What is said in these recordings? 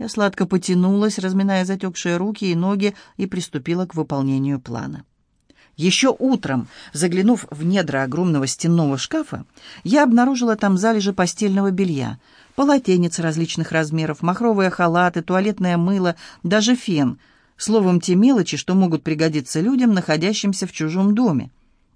Я сладко потянулась, разминая затекшие руки и ноги, и приступила к выполнению плана. Еще утром, заглянув в недра огромного стенного шкафа, я обнаружила там залежи постельного белья, полотенец различных размеров, махровые халаты, туалетное мыло, даже фен. Словом, те мелочи, что могут пригодиться людям, находящимся в чужом доме.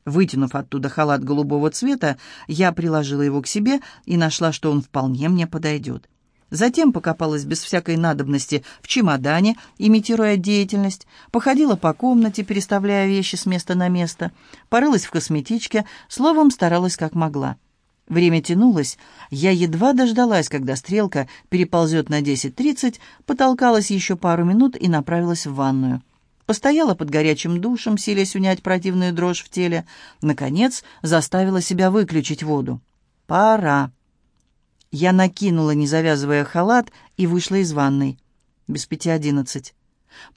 Вытянув оттуда халат голубого цвета, я приложила его к себе и нашла, что он вполне мне подойдет. Затем покопалась без всякой надобности в чемодане, имитируя деятельность, походила по комнате, переставляя вещи с места на место, порылась в косметичке, словом, старалась как могла. Время тянулось, я едва дождалась, когда стрелка переползет на 10.30, потолкалась еще пару минут и направилась в ванную. Постояла под горячим душем, силясь унять противную дрожь в теле. Наконец, заставила себя выключить воду. «Пора». Я накинула, не завязывая халат, и вышла из ванной. Без пяти одиннадцать.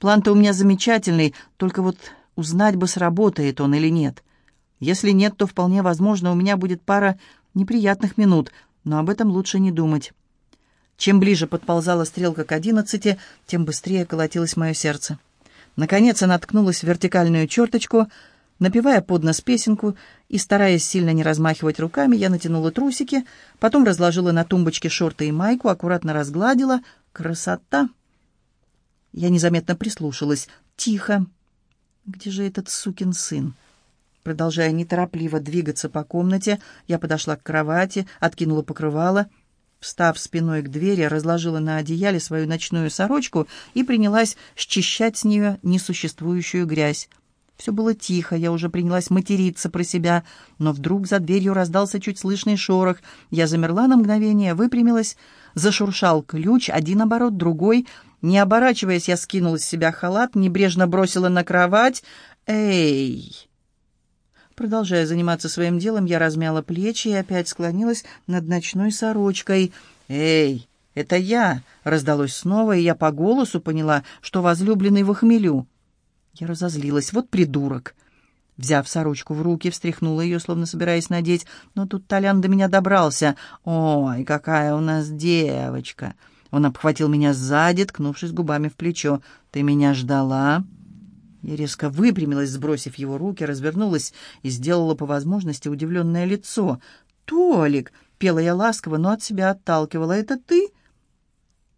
План-то у меня замечательный, только вот узнать бы, сработает он или нет. Если нет, то вполне возможно, у меня будет пара неприятных минут, но об этом лучше не думать. Чем ближе подползала стрелка к одиннадцати, тем быстрее колотилось мое сердце. Наконец она ткнулась в вертикальную черточку — Напевая под нос песенку и стараясь сильно не размахивать руками, я натянула трусики, потом разложила на тумбочке шорты и майку, аккуратно разгладила. Красота! Я незаметно прислушалась. Тихо. Где же этот сукин сын? Продолжая неторопливо двигаться по комнате, я подошла к кровати, откинула покрывало. Встав спиной к двери, разложила на одеяле свою ночную сорочку и принялась счищать с нее несуществующую грязь. Все было тихо, я уже принялась материться про себя, но вдруг за дверью раздался чуть слышный шорох. Я замерла на мгновение, выпрямилась, зашуршал ключ, один оборот, другой. Не оборачиваясь, я скинула с себя халат, небрежно бросила на кровать. «Эй!» Продолжая заниматься своим делом, я размяла плечи и опять склонилась над ночной сорочкой. «Эй, это я!» — раздалось снова, и я по голосу поняла, что возлюбленный в хмелю. Я разозлилась. Вот придурок. Взяв сорочку в руки, встряхнула ее, словно собираясь надеть. Но тут Толян до меня добрался. «Ой, какая у нас девочка!» Он обхватил меня сзади, ткнувшись губами в плечо. «Ты меня ждала?» Я резко выпрямилась, сбросив его руки, развернулась и сделала по возможности удивленное лицо. «Толик!» — пела я ласково, но от себя отталкивала. «Это ты?»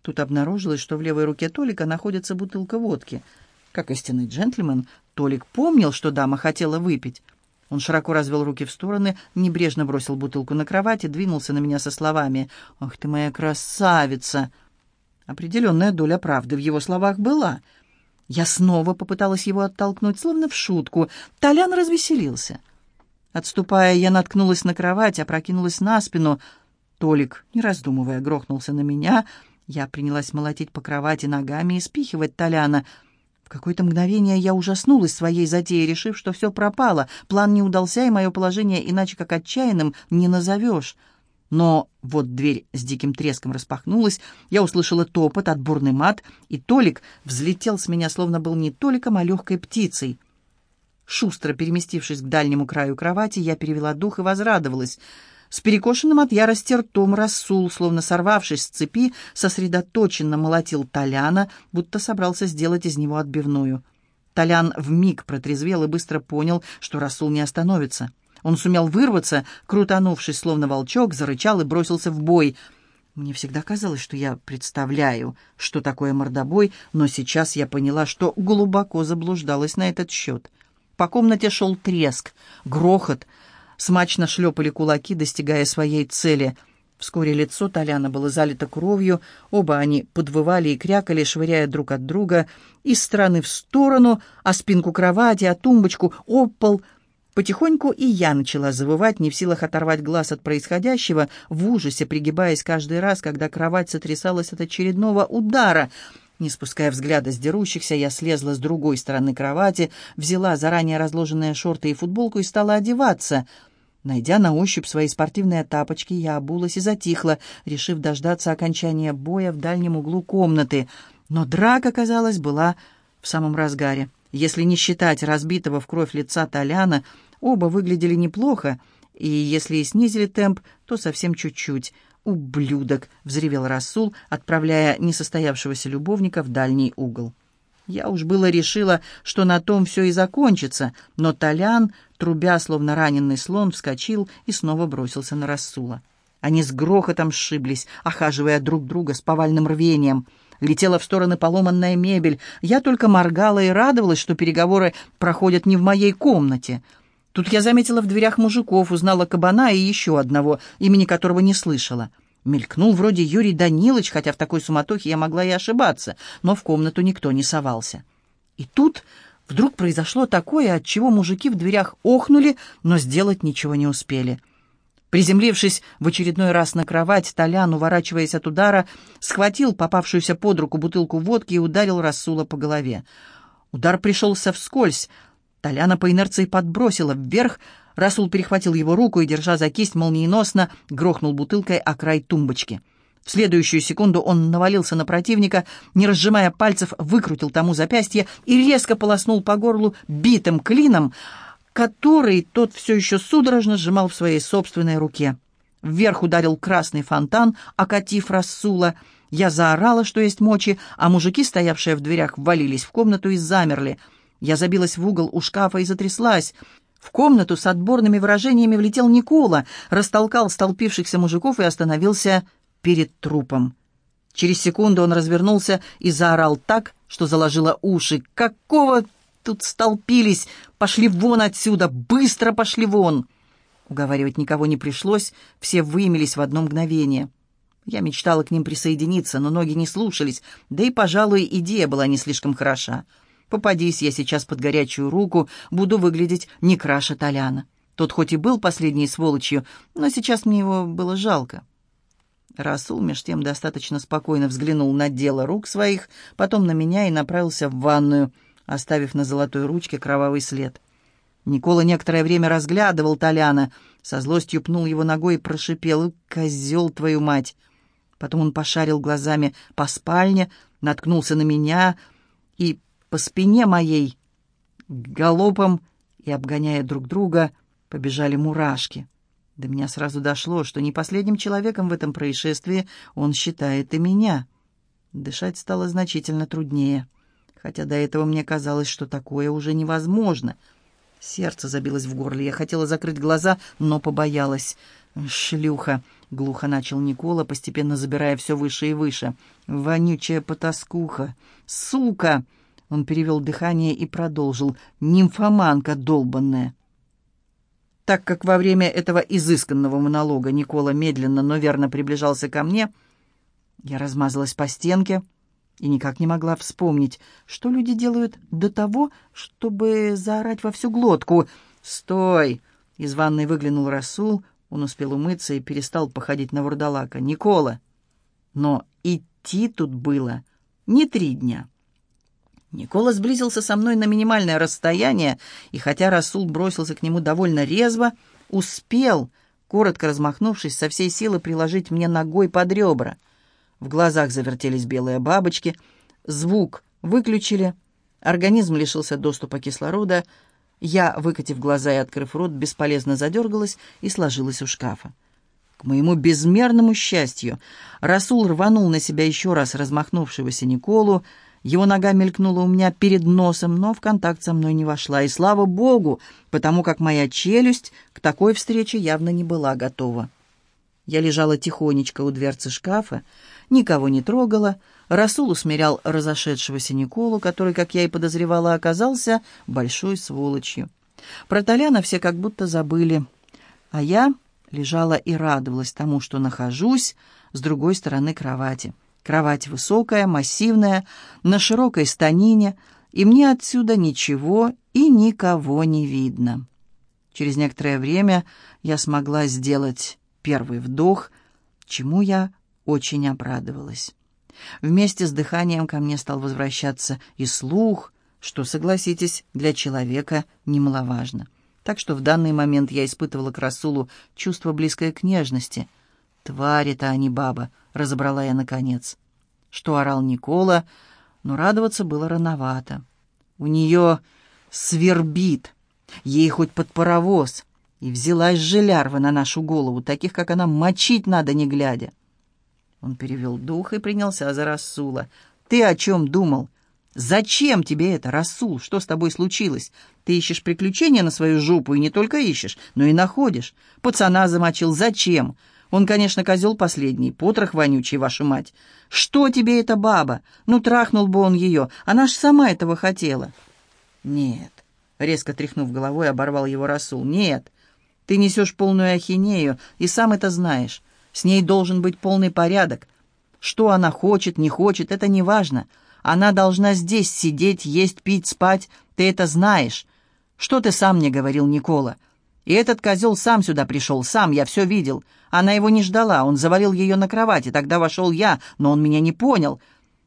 Тут обнаружилось, что в левой руке Толика находится бутылка водки — как истинный джентльмен, Толик помнил, что дама хотела выпить. Он широко развел руки в стороны, небрежно бросил бутылку на кровать и двинулся на меня со словами «Ах ты моя красавица!» Определенная доля правды в его словах была. Я снова попыталась его оттолкнуть, словно в шутку. Толян развеселился. Отступая, я наткнулась на кровать, опрокинулась на спину. Толик, не раздумывая, грохнулся на меня. Я принялась молотить по кровати ногами и спихивать Толяна — какое-то мгновение я ужаснулась своей затеей, решив, что все пропало, план не удался, и мое положение иначе как отчаянным не назовешь. Но вот дверь с диким треском распахнулась, я услышала топот, отборный мат, и Толик взлетел с меня, словно был не Толиком, а легкой птицей. Шустро переместившись к дальнему краю кровати, я перевела дух и возрадовалась — с перекошенным от ярости ртом Расул, словно сорвавшись с цепи, сосредоточенно молотил Толяна, будто собрался сделать из него отбивную. Толян вмиг протрезвел и быстро понял, что Расул не остановится. Он сумел вырваться, крутанувшись, словно волчок, зарычал и бросился в бой. Мне всегда казалось, что я представляю, что такое мордобой, но сейчас я поняла, что глубоко заблуждалась на этот счет. По комнате шел треск, грохот — смачно шлепали кулаки, достигая своей цели. Вскоре лицо Толяна было залито кровью, оба они подвывали и крякали, швыряя друг от друга из стороны в сторону, а спинку кровати, а тумбочку, об. Потихоньку и я начала завывать, не в силах оторвать глаз от происходящего, в ужасе пригибаясь каждый раз, когда кровать сотрясалась от очередного удара — не спуская взгляда с дерущихся, я слезла с другой стороны кровати, взяла заранее разложенные шорты и футболку и стала одеваться. Найдя на ощупь свои спортивные тапочки, я обулась и затихла, решив дождаться окончания боя в дальнем углу комнаты. Но драка, казалось, была в самом разгаре. Если не считать разбитого в кровь лица Толяна, оба выглядели неплохо, и если и снизили темп, то совсем чуть-чуть. ублюдок!» — взревел Расул, отправляя несостоявшегося любовника в дальний угол. Я уж было решила, что на том все и закончится, но Толян, трубя, словно раненый слон, вскочил и снова бросился на Расула. Они с грохотом сшиблись, охаживая друг друга с повальным рвением. Летела в стороны поломанная мебель. Я только моргала и радовалась, что переговоры проходят не в моей комнате. Тут я заметила в дверях мужиков, узнала кабана и еще одного, имени которого не слышала. Мелькнул вроде Юрий Данилович, хотя в такой суматохе я могла и ошибаться, но в комнату никто не совался. И тут вдруг произошло такое, от чего мужики в дверях охнули, но сделать ничего не успели. Приземлившись в очередной раз на кровать, Толян, уворачиваясь от удара, схватил попавшуюся под руку бутылку водки и ударил Расула по голове. Удар пришелся вскользь. Толяна по инерции подбросила вверх, Расул перехватил его руку и, держа за кисть, молниеносно грохнул бутылкой о край тумбочки. В следующую секунду он навалился на противника, не разжимая пальцев, выкрутил тому запястье и резко полоснул по горлу битым клином, который тот все еще судорожно сжимал в своей собственной руке. Вверх ударил красный фонтан, окатив Расула. Я заорала, что есть мочи, а мужики, стоявшие в дверях, ввалились в комнату и замерли. Я забилась в угол у шкафа и затряслась. В комнату с отборными выражениями влетел Никола, растолкал столпившихся мужиков и остановился перед трупом. Через секунду он развернулся и заорал так, что заложило уши. «Какого тут столпились? Пошли вон отсюда! Быстро пошли вон!» Уговаривать никого не пришлось, все вымелись в одно мгновение. Я мечтала к ним присоединиться, но ноги не слушались, да и, пожалуй, идея была не слишком хороша. Попадись я сейчас под горячую руку, буду выглядеть не краше Толяна. Тот хоть и был последней сволочью, но сейчас мне его было жалко. Расул меж тем достаточно спокойно взглянул на дело рук своих, потом на меня и направился в ванную, оставив на золотой ручке кровавый след. Никола некоторое время разглядывал Толяна, со злостью пнул его ногой и прошипел «Козел, твою мать!». Потом он пошарил глазами по спальне, наткнулся на меня и по спине моей галопом и, обгоняя друг друга, побежали мурашки. До меня сразу дошло, что не последним человеком в этом происшествии он считает и меня. Дышать стало значительно труднее, хотя до этого мне казалось, что такое уже невозможно. Сердце забилось в горле, я хотела закрыть глаза, но побоялась. «Шлюха!» — глухо начал Никола, постепенно забирая все выше и выше. «Вонючая потаскуха! Сука!» Он перевел дыхание и продолжил. «Нимфоманка долбанная!» Так как во время этого изысканного монолога Никола медленно, но верно приближался ко мне, я размазалась по стенке и никак не могла вспомнить, что люди делают до того, чтобы заорать во всю глотку. «Стой!» — из ванной выглянул Расул. Он успел умыться и перестал походить на вурдалака. «Никола!» Но идти тут было не три дня. Никола сблизился со мной на минимальное расстояние, и хотя Расул бросился к нему довольно резво, успел, коротко размахнувшись, со всей силы приложить мне ногой под ребра. В глазах завертелись белые бабочки, звук выключили, организм лишился доступа кислорода, я, выкатив глаза и открыв рот, бесполезно задергалась и сложилась у шкафа. К моему безмерному счастью, Расул рванул на себя еще раз размахнувшегося Николу, его нога мелькнула у меня перед носом, но в контакт со мной не вошла. И слава богу, потому как моя челюсть к такой встрече явно не была готова. Я лежала тихонечко у дверцы шкафа, никого не трогала. Расул усмирял разошедшегося Николу, который, как я и подозревала, оказался большой сволочью. Про Толяна все как будто забыли. А я лежала и радовалась тому, что нахожусь с другой стороны кровати. Кровать высокая, массивная, на широкой станине, и мне отсюда ничего и никого не видно. Через некоторое время я смогла сделать первый вдох, чему я очень обрадовалась. Вместе с дыханием ко мне стал возвращаться и слух, что, согласитесь, для человека немаловажно. Так что в данный момент я испытывала к Расулу чувство близкое к нежности — «Твари-то они, баба», — разобрала я наконец. Что орал Никола, но радоваться было рановато. У нее свербит, ей хоть под паровоз. И взялась же лярва на нашу голову, таких, как она, мочить надо, не глядя. Он перевел дух и принялся за Расула. «Ты о чем думал? Зачем тебе это, Расул? Что с тобой случилось? Ты ищешь приключения на свою жопу, и не только ищешь, но и находишь. Пацана замочил. Зачем? Он, конечно, козел последний, потрох вонючий, вашу мать. Что тебе эта баба? Ну, трахнул бы он ее, она ж сама этого хотела». «Нет», — резко тряхнув головой, оборвал его Расул. «Нет, ты несешь полную ахинею, и сам это знаешь. С ней должен быть полный порядок. Что она хочет, не хочет, это не важно. Она должна здесь сидеть, есть, пить, спать. Ты это знаешь. Что ты сам мне говорил, Никола? И этот козел сам сюда пришел, сам, я все видел. Она его не ждала, он завалил ее на кровати. Тогда вошел я, но он меня не понял.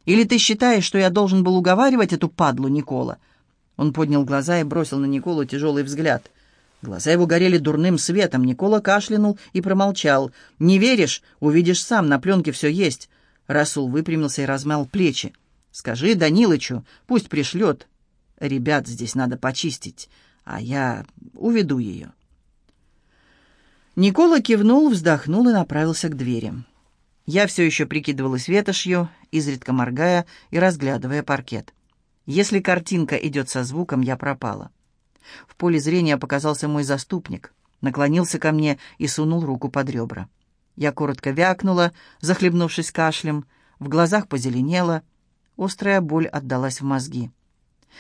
Или ты считаешь, что я должен был уговаривать эту падлу, Никола?» Он поднял глаза и бросил на Николу тяжелый взгляд. Глаза его горели дурным светом. Никола кашлянул и промолчал. «Не веришь? Увидишь сам, на пленке все есть». Расул выпрямился и размял плечи. «Скажи Данилычу, пусть пришлет. Ребят здесь надо почистить, а я уведу ее». Никола кивнул, вздохнул и направился к двери. Я все еще прикидывалась ветошью, изредка моргая и разглядывая паркет. Если картинка идет со звуком, я пропала. В поле зрения показался мой заступник, наклонился ко мне и сунул руку под ребра. Я коротко вякнула, захлебнувшись кашлем, в глазах позеленело, острая боль отдалась в мозги.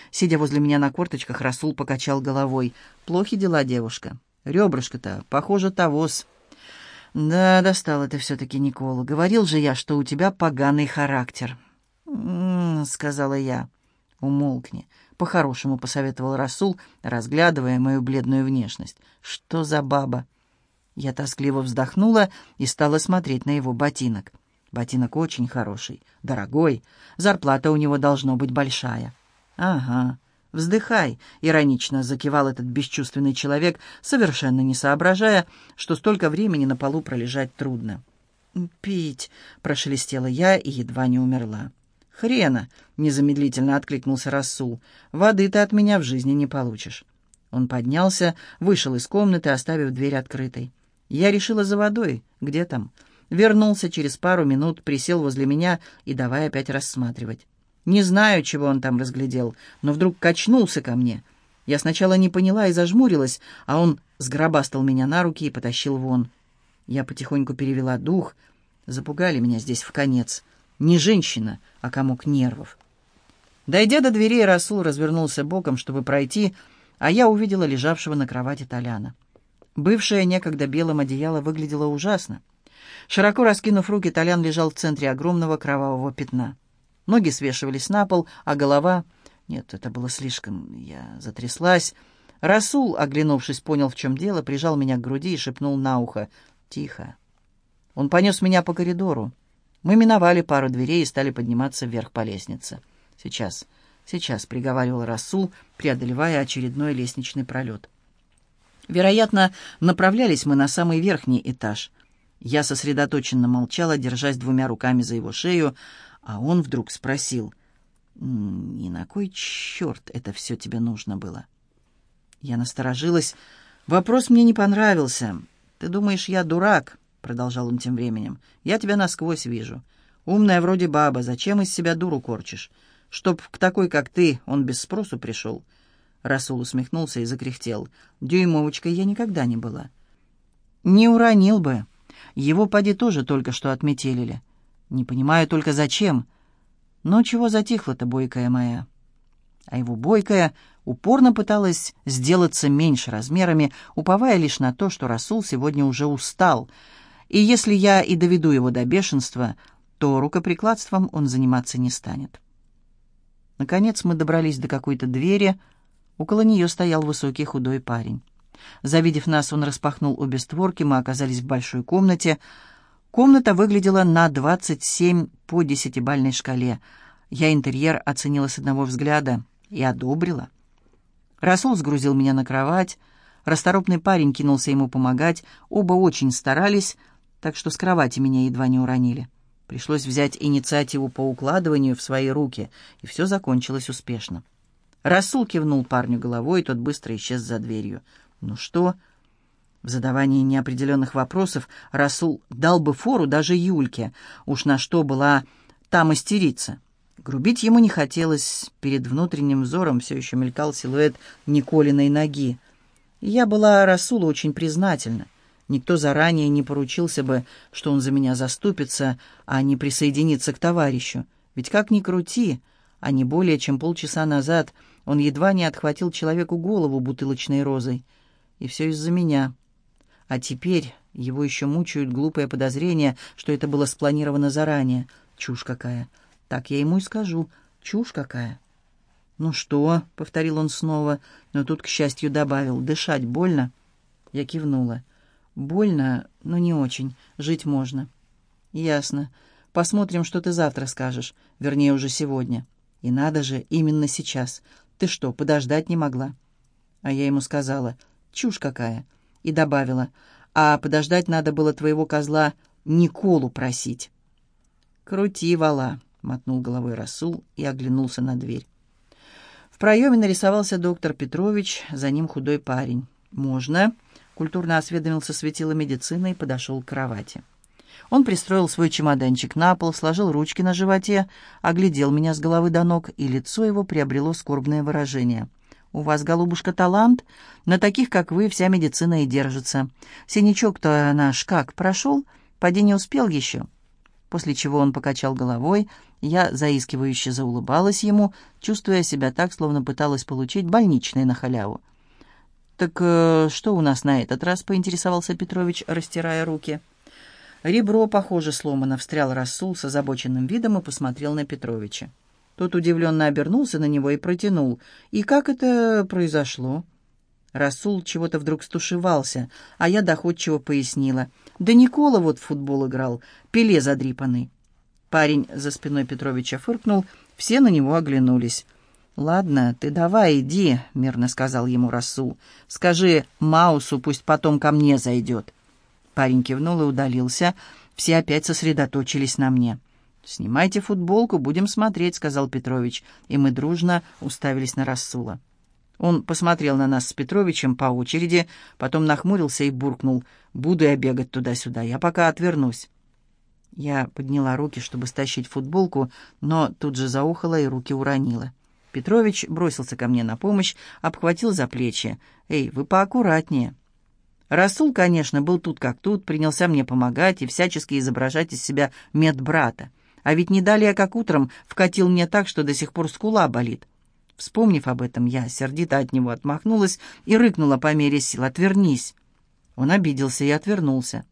Сидя возле меня на корточках, Расул покачал головой. «Плохи дела, девушка. Ребрышко-то, похоже, тавос». «Да, достал это все-таки Николу. Говорил же я, что у тебя поганый характер». «М-м-м», сказала я. «Умолкни. По-хорошему посоветовал Расул, разглядывая мою бледную внешность. «Что за баба?» Я тоскливо вздохнула и стала смотреть на его ботинок. Ботинок очень хороший, дорогой. Зарплата у него должно быть большая. «Ага, вздыхай», — иронично закивал этот бесчувственный человек, совершенно не соображая, что столько времени на полу пролежать трудно. «Пить», — прошелестела я и едва не умерла. «Хрена!» — незамедлительно откликнулся Расул. «Воды ты от меня в жизни не получишь». Он поднялся, вышел из комнаты, оставив дверь открытой. Я решила за водой. Где там? Вернулся через пару минут, присел возле меня и давай опять рассматривать. Не знаю, чего он там разглядел, но вдруг качнулся ко мне. Я сначала не поняла и зажмурилась, а он сгробастал меня на руки и потащил вон. Я потихоньку перевела дух. Запугали меня здесь в конец. Не женщина, а комок нервов. Дойдя до дверей, Расул развернулся боком, чтобы пройти, а я увидела лежавшего на кровати Толяна. Бывшее некогда белым одеяло выглядело ужасно. Широко раскинув руки, Толян лежал в центре огромного кровавого пятна. Ноги свешивались на пол, а голова... Нет, это было слишком... Я затряслась. Расул, оглянувшись, понял, в чем дело, прижал меня к груди и шепнул на ухо. «Тихо». Он понес меня по коридору. Мы миновали пару дверей и стали подниматься вверх по лестнице. «Сейчас, сейчас», — приговаривал Расул, преодолевая очередной лестничный пролет. Вероятно, направлялись мы на самый верхний этаж. Я сосредоточенно молчала, держась двумя руками за его шею, а он вдруг спросил, «И на кой черт это все тебе нужно было?» Я насторожилась. Вопрос мне не понравился. «Ты думаешь, я дурак?» продолжал он тем временем. «Я тебя насквозь вижу. Умная вроде баба, зачем из себя дуру корчишь? Чтоб к такой, как ты, он без спросу пришел». Расул усмехнулся и закряхтел. «Дюймовочкой я никогда не была». «Не уронил бы. Его поди тоже только что отметелили. Не понимаю только зачем. Но чего затихла-то, бойкая моя?» А его бойкая упорно пыталась сделаться меньше размерами, уповая лишь на то, что Расул сегодня уже устал — и если я и доведу его до бешенства, то рукоприкладством он заниматься не станет. Наконец мы добрались до какой-то двери. Около нее стоял высокий худой парень. Завидев нас, он распахнул обе створки, мы оказались в большой комнате. Комната выглядела на 27 по десятибальной шкале. Я интерьер оценила с одного взгляда и одобрила. Расул сгрузил меня на кровать. Расторопный парень кинулся ему помогать. Оба очень старались, так что с кровати меня едва не уронили. Пришлось взять инициативу по укладыванию в свои руки, и все закончилось успешно. Расул кивнул парню головой, и тот быстро исчез за дверью. «Ну что?» В задавании неопределенных вопросов Расул дал бы фору даже Юльке, уж на что была там истериться. Грубить ему не хотелось, перед внутренним взором все еще мелькал силуэт Николиной ноги. Я была Расулу очень признательна. Никто заранее не поручился бы, что он за меня заступится, а не присоединится к товарищу. Ведь как ни крути, а не более чем полчаса назад он едва не отхватил человеку голову бутылочной розой. И все из-за меня. А теперь его еще мучают глупые подозрения, что это было спланировано заранее. Чушь какая. Так я ему и скажу. Чушь какая. «Ну что?» — повторил он снова, но тут, к счастью, добавил. «Дышать больно?» Я кивнула. «Больно, но не очень. Жить можно». «Ясно. Посмотрим, что ты завтра скажешь. Вернее, уже сегодня. И надо же, именно сейчас. Ты что, подождать не могла?» А я ему сказала. «Чушь какая!» И добавила. «А подождать надо было твоего козла Николу просить». «Крути, вала!» — мотнул головой Расул и оглянулся на дверь. В проеме нарисовался доктор Петрович, за ним худой парень. «Можно?» — культурно осведомился светило медицины и подошел к кровати. Он пристроил свой чемоданчик на пол, сложил ручки на животе, оглядел меня с головы до ног, и лицо его приобрело скорбное выражение. «У вас, голубушка, талант. На таких, как вы, вся медицина и держится. Синячок-то наш как, прошел? Поди не успел еще?» После чего он покачал головой, я заискивающе заулыбалась ему, чувствуя себя так, словно пыталась получить больничный на халяву. «Так э, что у нас на этот раз?» — поинтересовался Петрович, растирая руки. Ребро, похоже, сломано, встрял Расул с озабоченным видом и посмотрел на Петровича. Тот удивленно обернулся на него и протянул. «И как это произошло?» Расул чего-то вдруг стушевался, а я доходчиво пояснила. «Да Никола вот в футбол играл, пеле задрипанный». Парень за спиной Петровича фыркнул, все на него оглянулись. «Ладно, ты давай иди», — мирно сказал ему Расул. «Скажи Маусу, пусть потом ко мне зайдет». Парень кивнул и удалился. Все опять сосредоточились на мне. «Снимайте футболку, будем смотреть», — сказал Петрович, и мы дружно уставились на Расула. Он посмотрел на нас с Петровичем по очереди, потом нахмурился и буркнул. «Буду я бегать туда-сюда, я пока отвернусь». Я подняла руки, чтобы стащить футболку, но тут же заухала и руки уронила. Петрович бросился ко мне на помощь, обхватил за плечи. «Эй, вы поаккуратнее». Расул, конечно, был тут как тут, принялся мне помогать и всячески изображать из себя медбрата. А ведь не далее, как утром, вкатил мне так, что до сих пор скула болит. Вспомнив об этом, я сердито от него отмахнулась и рыкнула по мере сил «Отвернись!». Он обиделся и отвернулся.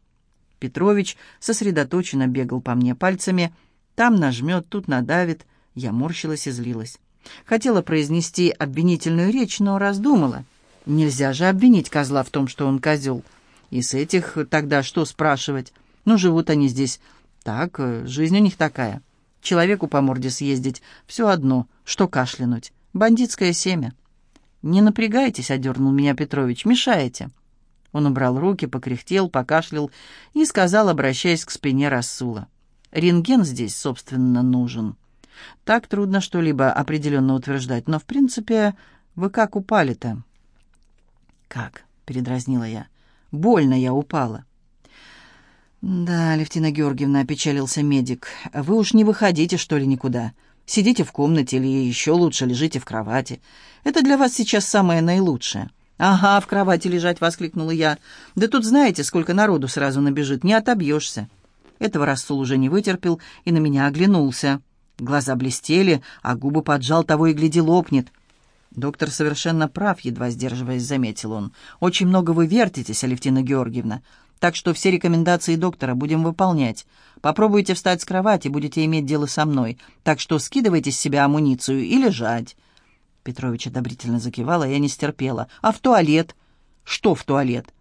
Петрович сосредоточенно бегал по мне пальцами. Там нажмет, тут надавит. Я морщилась и злилась. Хотела произнести обвинительную речь, но раздумала. Нельзя же обвинить козла в том, что он козел. И с этих тогда что спрашивать? Ну, живут они здесь. Так, жизнь у них такая. Человеку по морде съездить — все одно, что кашлянуть. Бандитское семя. «Не напрягайтесь», — одернул меня Петрович, — «мешаете». Он убрал руки, покряхтел, покашлял и сказал, обращаясь к спине Рассула. «Рентген здесь, собственно, нужен». Так трудно что-либо определенно утверждать, но, в принципе, вы как упали-то?» «Как?» — передразнила я. «Больно я упала». «Да, Левтина Георгиевна», — опечалился медик, — «вы уж не выходите, что ли, никуда. Сидите в комнате или еще лучше лежите в кровати. Это для вас сейчас самое наилучшее». «Ага, в кровати лежать!» — воскликнула я. «Да тут знаете, сколько народу сразу набежит, не отобьешься!» Этого Рассул уже не вытерпел и на меня оглянулся. Глаза блестели, а губы поджал, того и гляди лопнет. «Доктор совершенно прав», — едва сдерживаясь, заметил он. «Очень много вы вертитесь, Алевтина Георгиевна, так что все рекомендации доктора будем выполнять. Попробуйте встать с кровати, будете иметь дело со мной, так что скидывайте с себя амуницию и лежать». Петрович одобрительно закивал, а я не стерпела. «А в туалет?» «Что в туалет?»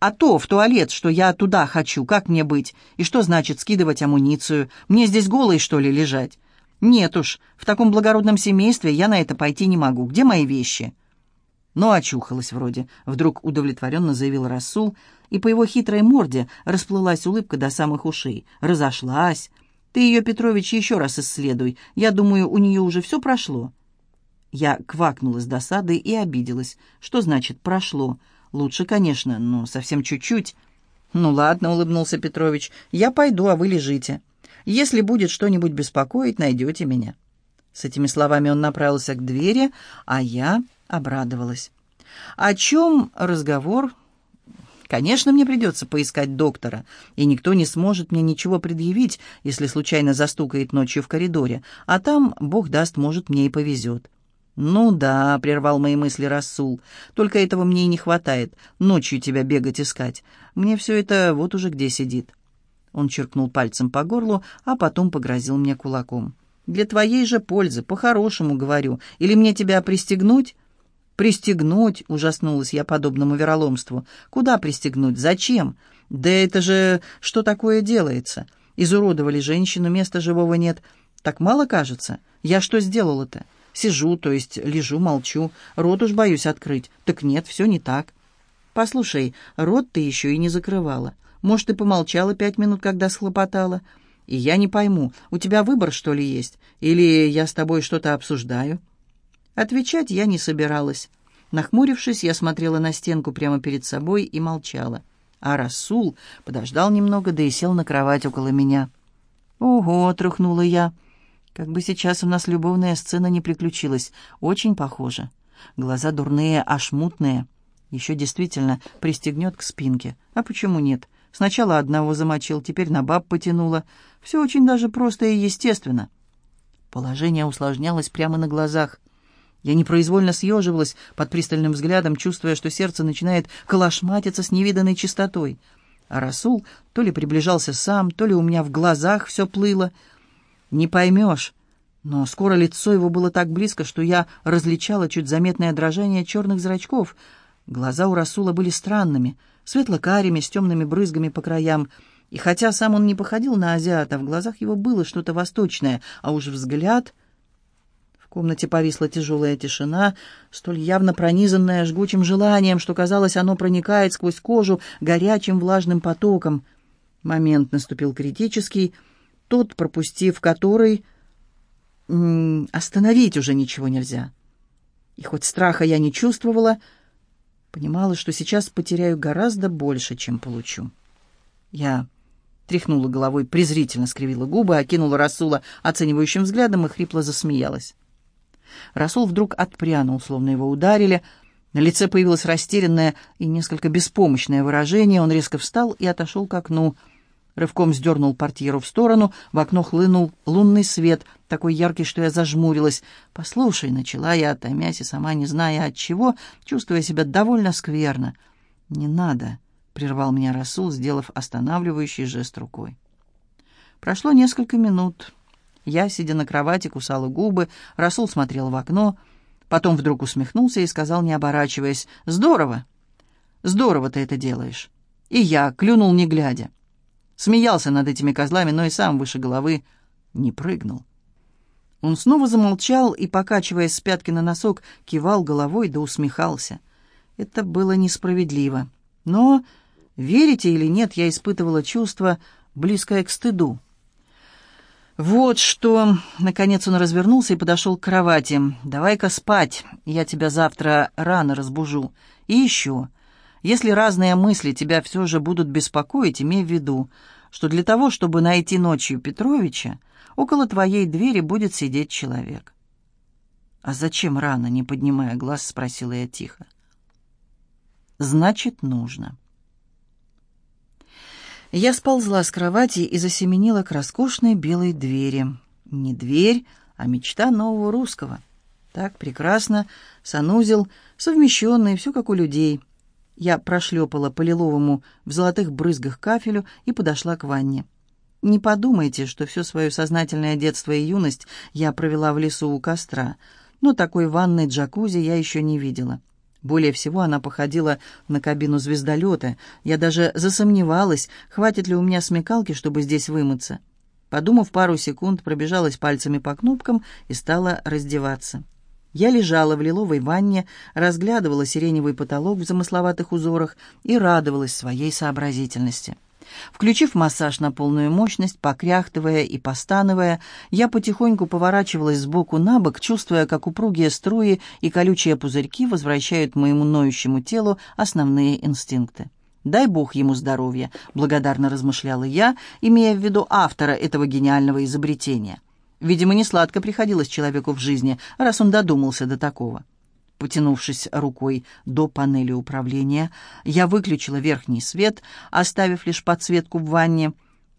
«А то, в туалет, что я туда хочу, как мне быть? И что значит скидывать амуницию? Мне здесь голой, что ли, лежать?» «Нет уж, в таком благородном семействе я на это пойти не могу. Где мои вещи?» «Ну, очухалась вроде», — вдруг удовлетворенно заявил Расул, и по его хитрой морде расплылась улыбка до самых ушей. «Разошлась. Ты ее, Петрович, еще раз исследуй. Я думаю, у нее уже все прошло». Я квакнула с досады и обиделась. «Что значит «прошло»? Лучше, конечно, но совсем чуть-чуть. «Ну ладно», — улыбнулся Петрович, — «я пойду, а вы лежите. Если будет что-нибудь беспокоить, найдете меня». С этими словами он направился к двери, а я обрадовалась. «О чем разговор?» Конечно, мне придется поискать доктора, и никто не сможет мне ничего предъявить, если случайно застукает ночью в коридоре, а там, бог даст, может, мне и повезет. «Ну да», — прервал мои мысли Расул, — «только этого мне и не хватает, ночью тебя бегать искать. Мне все это вот уже где сидит». Он черкнул пальцем по горлу, а потом погрозил мне кулаком. «Для твоей же пользы, по-хорошему говорю. Или мне тебя пристегнуть?» «Пристегнуть?» — ужаснулась я подобному вероломству. «Куда пристегнуть? Зачем? Да это же что такое делается? Изуродовали женщину, места живого нет. Так мало кажется? Я что сделала-то? Сижу, то есть лежу, молчу. Рот уж боюсь открыть. Так нет, все не так. Послушай, рот ты еще и не закрывала. Может, ты помолчала пять минут, когда схлопотала? И я не пойму, у тебя выбор, что ли, есть? Или я с тобой что-то обсуждаю?» Отвечать я не собиралась. Нахмурившись, я смотрела на стенку прямо перед собой и молчала. А Расул подождал немного, да и сел на кровать около меня. «Ого!» — трухнула я. «Как бы сейчас у нас любовная сцена не приключилась. Очень похоже. Глаза дурные, аж мутные. Еще действительно пристегнет к спинке. А почему нет? Сначала одного замочил, теперь на баб потянуло. Все очень даже просто и естественно». Положение усложнялось прямо на глазах. Я непроизвольно съеживалась под пристальным взглядом, чувствуя, что сердце начинает колошматиться с невиданной чистотой. А Расул то ли приближался сам, то ли у меня в глазах все плыло. Не поймешь. Но скоро лицо его было так близко, что я различала чуть заметное дрожание черных зрачков. Глаза у Расула были странными, светло-карими, с темными брызгами по краям. И хотя сам он не походил на азиата, в глазах его было что-то восточное, а уж взгляд комнате повисла тяжелая тишина, столь явно пронизанная жгучим желанием, что, казалось, оно проникает сквозь кожу горячим влажным потоком. Момент наступил критический, тот, пропустив который, остановить уже ничего нельзя. И хоть страха я не чувствовала, понимала, что сейчас потеряю гораздо больше, чем получу. Я тряхнула головой, презрительно скривила губы, окинула Расула оценивающим взглядом и хрипло засмеялась. Расул вдруг отпрянул, словно его ударили. На лице появилось растерянное и несколько беспомощное выражение. Он резко встал и отошел к окну. Рывком сдернул портьеру в сторону, в окно хлынул лунный свет, такой яркий, что я зажмурилась. «Послушай», — начала я, томясь и сама не зная от чего, чувствуя себя довольно скверно. «Не надо», — прервал меня Расул, сделав останавливающий жест рукой. Прошло несколько минут. Я, сидя на кровати, кусала губы, Расул смотрел в окно, потом вдруг усмехнулся и сказал, не оборачиваясь, «Здорово! Здорово ты это делаешь!» И я клюнул, не глядя. Смеялся над этими козлами, но и сам выше головы не прыгнул. Он снова замолчал и, покачиваясь с пятки на носок, кивал головой да усмехался. Это было несправедливо. Но, верите или нет, я испытывала чувство, близкое к стыду. «Вот что...» Наконец он развернулся и подошел к кровати. «Давай-ка спать, я тебя завтра рано разбужу. И еще, если разные мысли тебя все же будут беспокоить, имей в виду, что для того, чтобы найти ночью Петровича, около твоей двери будет сидеть человек». «А зачем рано?» — не поднимая глаз, спросила я тихо. «Значит, нужно». Я сползла с кровати и засеменила к роскошной белой двери. Не дверь, а мечта нового русского. Так прекрасно, санузел, совмещенный, все как у людей. Я прошлепала по лиловому в золотых брызгах кафелю и подошла к ванне. Не подумайте, что все свое сознательное детство и юность я провела в лесу у костра, но такой ванной джакузи я еще не видела. Более всего она походила на кабину звездолета. Я даже засомневалась, хватит ли у меня смекалки, чтобы здесь вымыться. Подумав пару секунд, пробежалась пальцами по кнопкам и стала раздеваться. Я лежала в лиловой ванне, разглядывала сиреневый потолок в замысловатых узорах и радовалась своей сообразительности. Включив массаж на полную мощность, покряхтывая и постановая, я потихоньку поворачивалась сбоку на бок, чувствуя, как упругие струи и колючие пузырьки возвращают моему ноющему телу основные инстинкты. «Дай Бог ему здоровья», — благодарно размышляла я, имея в виду автора этого гениального изобретения. Видимо, не сладко приходилось человеку в жизни, раз он додумался до такого. Потянувшись рукой до панели управления, я выключила верхний свет, оставив лишь подсветку в ванне.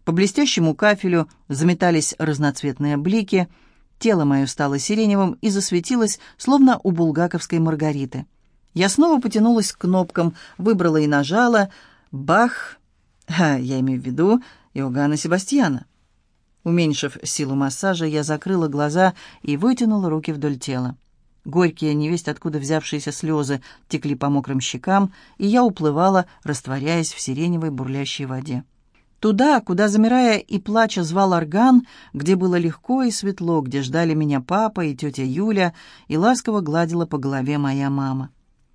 По блестящему кафелю заметались разноцветные блики. Тело мое стало сиреневым и засветилось, словно у булгаковской Маргариты. Я снова потянулась к кнопкам, выбрала и нажала. Бах! Я имею в виду Иоганна Себастьяна. Уменьшив силу массажа, я закрыла глаза и вытянула руки вдоль тела. Горькие, невесть откуда взявшиеся слезы, текли по мокрым щекам, и я уплывала, растворяясь в сиреневой бурлящей воде. Туда, куда, замирая и плача, звал орган, где было легко и светло, где ждали меня папа и тетя Юля, и ласково гладила по голове моя мама.